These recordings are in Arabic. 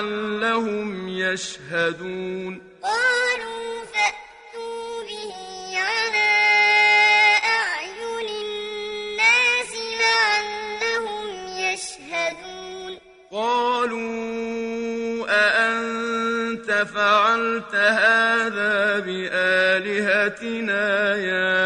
لعلهم يشهدون. قالوا فأتوا به على أعين الناس لعلهم يشهدون. قالوا أأنت فعلت هذا بآلهتنا يا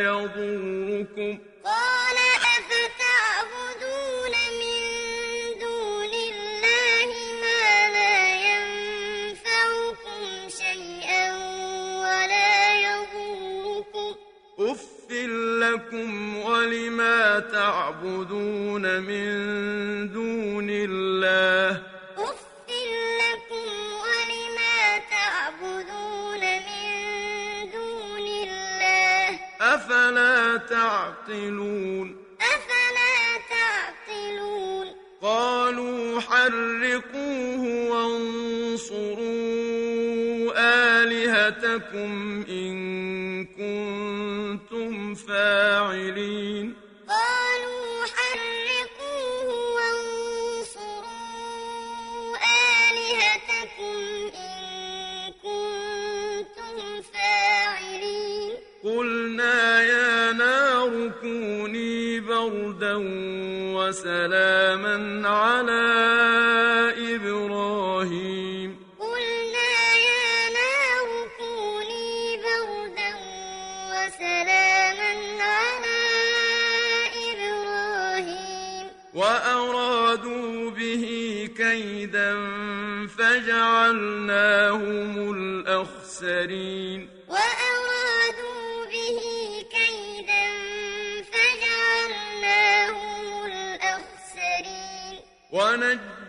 ولا يضركم. قال أفتعبدون من دون الله ما لا ينفعكم شيئا ولا يضركم. أف لكم ولما تعبدون من تعقلون أفلا تعقلون؟ قالوا حرقوه وانصروا آلهتكم وسلاما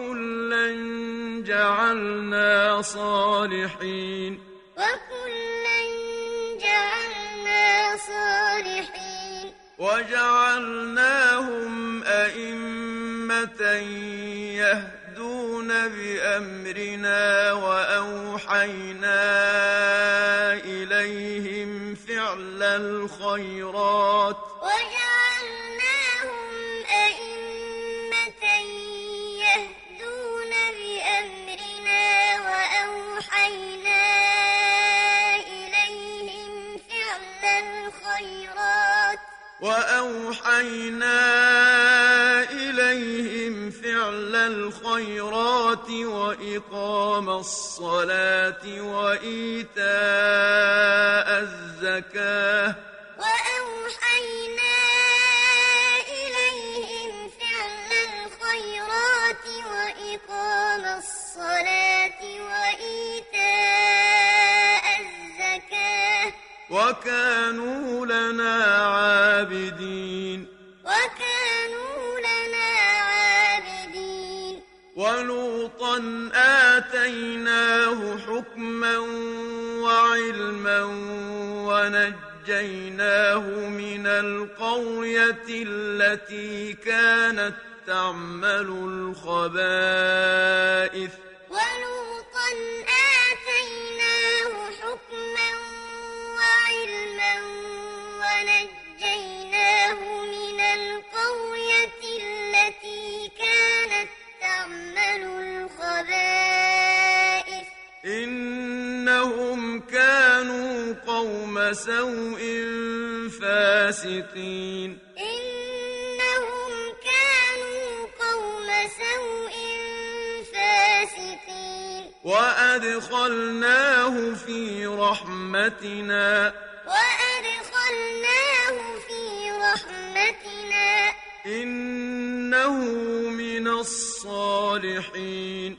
وكلا جعلنا صالحين. وكلا جعلنا صالحين. وجعلناهم أئمة يهدون بأمرنا وأوحينا إليهم فعل الخيرات. وأوحينا إليهم فعل الخيرات وإقام الصلاة وإيتاء الزكاة. وأوحينا إليهم فعل الخيرات وإقام الصلاة وإيتاء الزكاة. وكانوا لنا القرية التي كانت تعمل الخبائث. ولوطا آتيناه حكما وعلما ونجيناه من القرية التي كانت تعمل الخبائث. إنهم كانوا قوم سوء فاسقين إنهم كانوا قوم سوء فاسقين. وأدخلناه في رحمتنا. وأدخلناه في رحمتنا. إنه من الصالحين.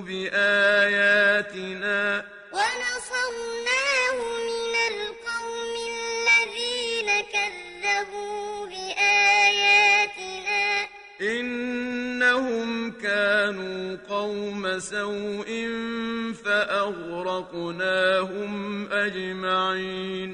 بآياتنا ونصرناه من القوم الذين كذبوا بآياتنا إنهم كانوا قوم سوء فأغرقناهم أجمعين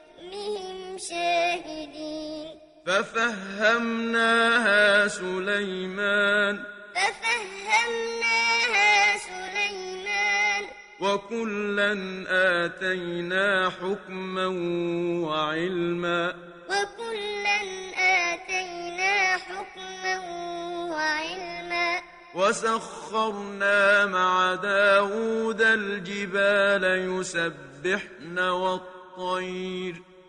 شاهدين. ففهمناها سليمان. ففهمناها سليمان. وكلا آتينا حكما وعلما. وكلا آتينا حكما وعلما. وسخرنا مع داود الجبال يسبحن والطير.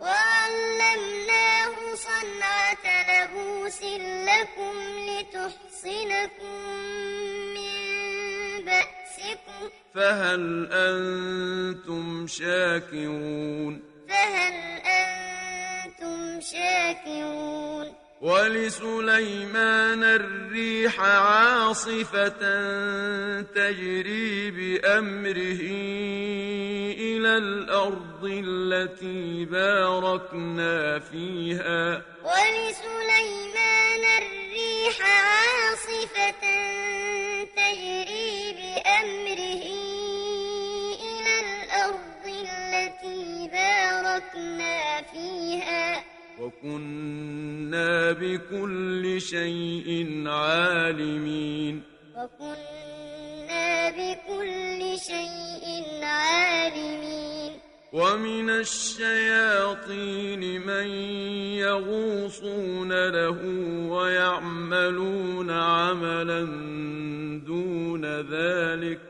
وعلمناه صنعة لبوس لكم لتحصنكم من بأسكم. فهل أنتم شاكرون؟ فهل أنتم شاكرون؟ ولسليمان الريح عاصفة تجري بأمره إلى الأرض التي باركنا فيها. ولسليمان الريح عاصفة تجري بأمره إلى الأرض التي باركنا فيها. وكنا بكل شيء عالمين. وكنا بكل شيء عالمين. ومن الشياطين من يغوصون له ويعملون عملا دون ذلك.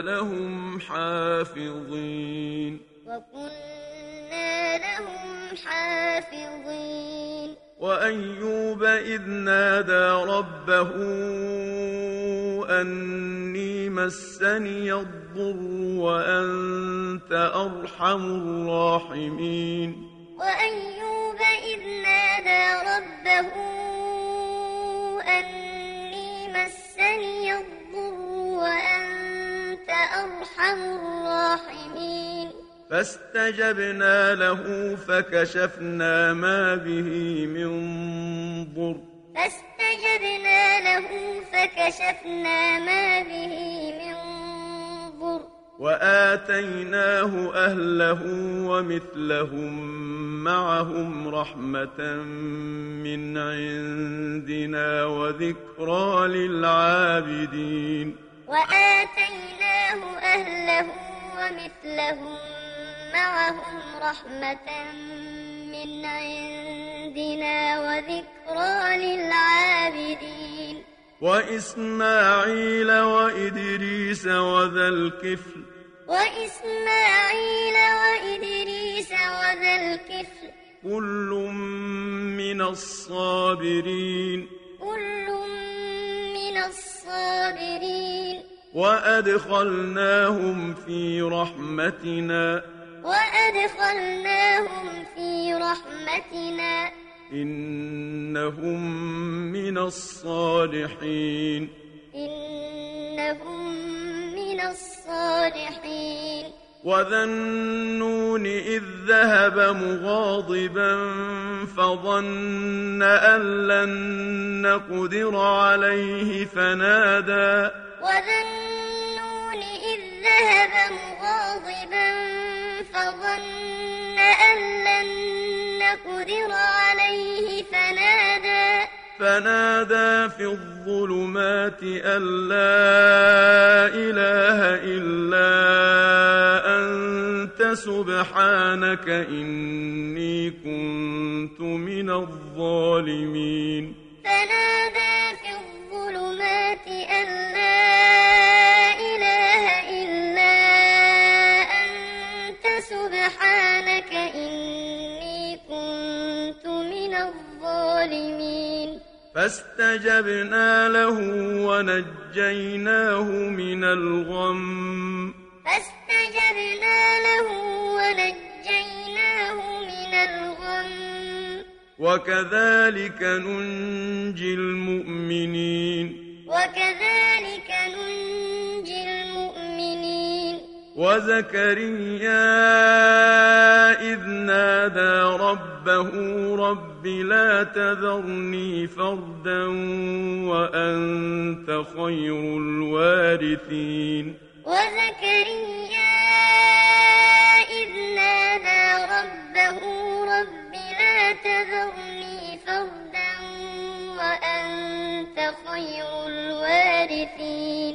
لهم حافظين. وكنا لهم حافظين. وأيوب إذ نادى ربه أني مسني الضر وأنت أرحم الراحمين. وأيوب إذ نادى ربه فاستجبنا له فكشفنا ما به من ضر. فاستجبنا له فكشفنا ما به من ضر. وآتيناه أهله ومثلهم معهم رحمة من عندنا وذكرى للعابدين. وآتيناه أهله ومثلهم معهم رحمة من عندنا وذكرى للعابدين. وإسماعيل وإدريس وذا الكفل. وإسماعيل وإدريس وذا الكفل. كل من الصابرين. كل من الصابرين. وأدخلناهم في رحمتنا. وأدخلناهم في رحمتنا. إنهم من الصالحين. إنهم من الصالحين. وذا النون إذ ذهب مغاضبا فظن أن لن نقدر عليه فنادى. وذا النون إذ ذهب مغاضبا فظن أن لن نقدر عليه فنادى. فنادى في الظلمات أن لا إله إلا أنت سبحانك إني كنت من الظالمين. فنادى فاستجبنا له ونجيناه من الغم. فاستجبنا له ونجيناه من الغم. وكذلك ننجي المؤمنين. وكذلك ننجي المؤمنين. وزكريا إذ نادى ربه رب لا تذرني فردا وأنت خير الوارثين. وزكريا إذ نادى ربه رب لا تذرني فردا وأنت خير الوارثين.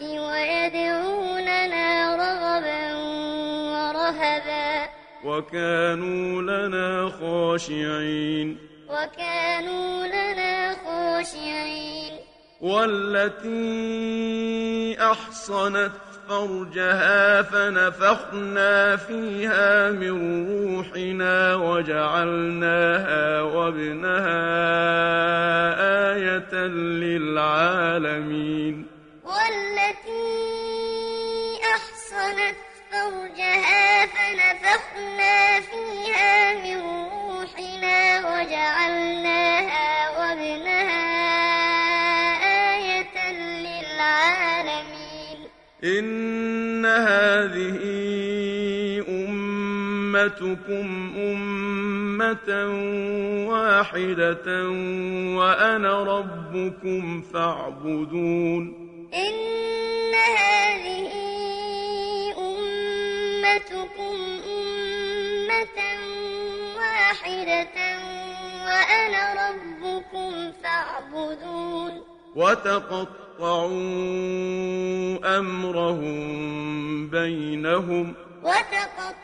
ويدعوننا رغبا ورهبا. وكانوا لنا خاشعين. وكانوا لنا خاشعين. والتي أحصنت فرجها فنفخنا فيها من روحنا وجعلناها وابنها آية للعالمين. أمتكم أمة واحدة وأنا ربكم فاعبدون. إن هذه أمتكم أمة واحدة وأنا ربكم فاعبدون. وتقطعوا أمرهم بينهم. وتقطعوا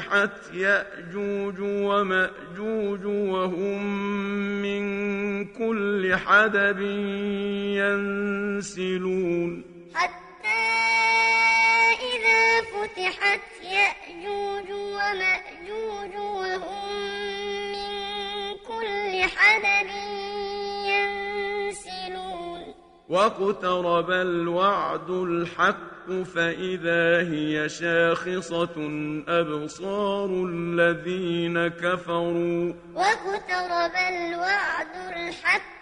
فتحت يأجوج ومأجوج وهم من كل حدب ينسلون حتى إذا فتحت يأجوج ومأجوج واقترب الوعد الحق فإذا هي شاخصة أبصار الذين كفروا واقترب الوعد الحق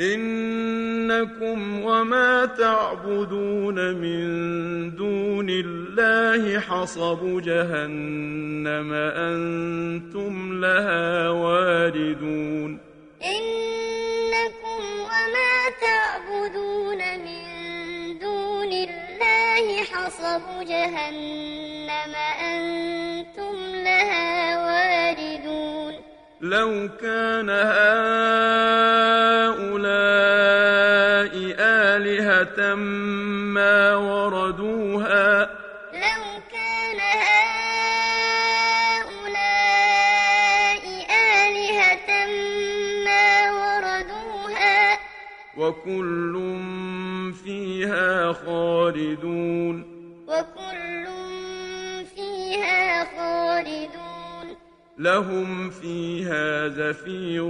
إنكم وما تعبدون من دون الله حصب جهنم أنتم لها واردون. إنكم وما تعبدون من دون الله حصب جهنم أنتم لها واردون. لو كان هؤلاء آلهة ما وردوها لو كان هؤلاء آلهة ما وردوها وكل لهم فيها زفير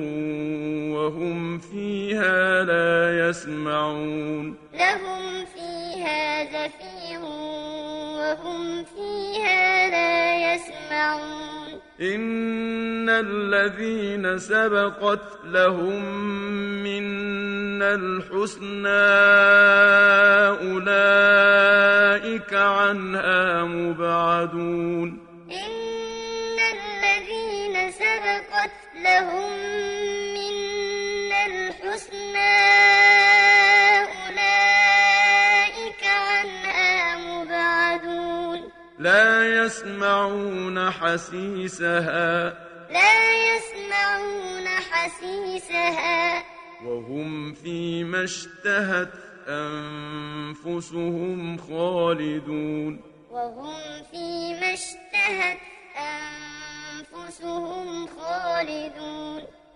وهم فيها لا يسمعون. لهم فيها زفير وهم فيها لا يسمعون. إن الذين سبقت لهم منا الحسنى أولئك عنها مبعدون. الحسنى أولئك عنها مبعدون. لا يسمعون حسيسها. لا يسمعون حسيسها. وهم فيما اشتهت أنفسهم خالدون. وهم فيما اشتهت أنفسهم خالدون.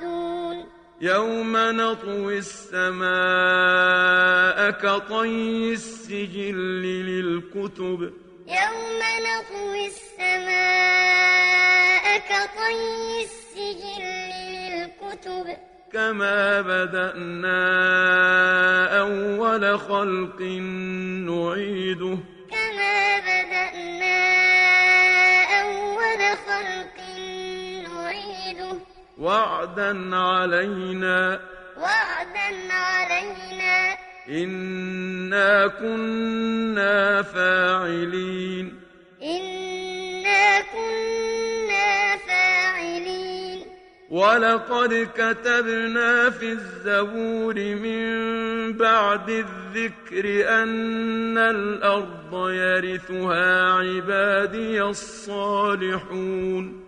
توعدون يوم نطوي السماء كطي السجل للكتب. يوم نطوي السماء كطي السجل للكتب. كما بدأنا أول خلق نعيده. وعدا علينا. وعدا علينا. إنا كنا فاعلين. إنا كنا فاعلين. ولقد كتبنا في الزبور من بعد الذكر أن الأرض يرثها عبادي الصالحون.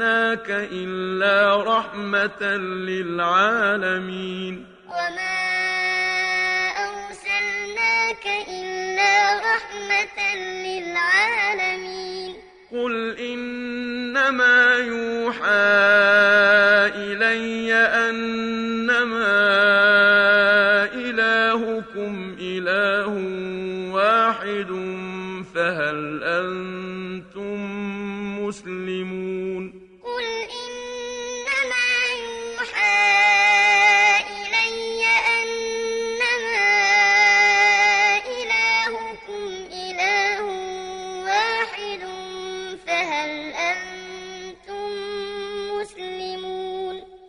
أرسلناك إلا رحمة للعالمين. وما أرسلناك إلا رحمة للعالمين. قل إنما يوحى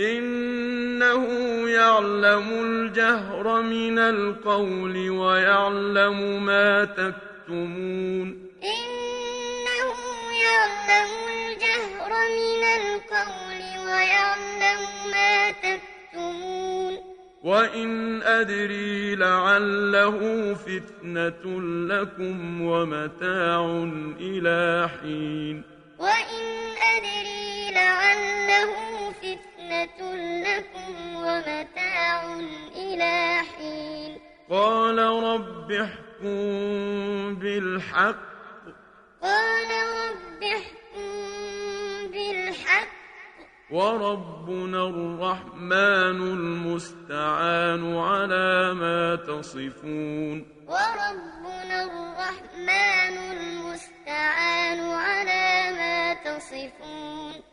إنه يعلم الجهر من القول ويعلم ما تكتمون. إنه يعلم الجهر من القول ويعلم ما تكتمون. وإن أدري لعله فتنة لكم ومتاع إلى حين. وإن أدري لعله فتنة لكم ومتاع إلى حين. قال رب احكم بالحق. قال رب احكم بالحق. وربنا الرحمن المستعان على ما تصفون. وربنا الرحمن المستعان على ما تصفون.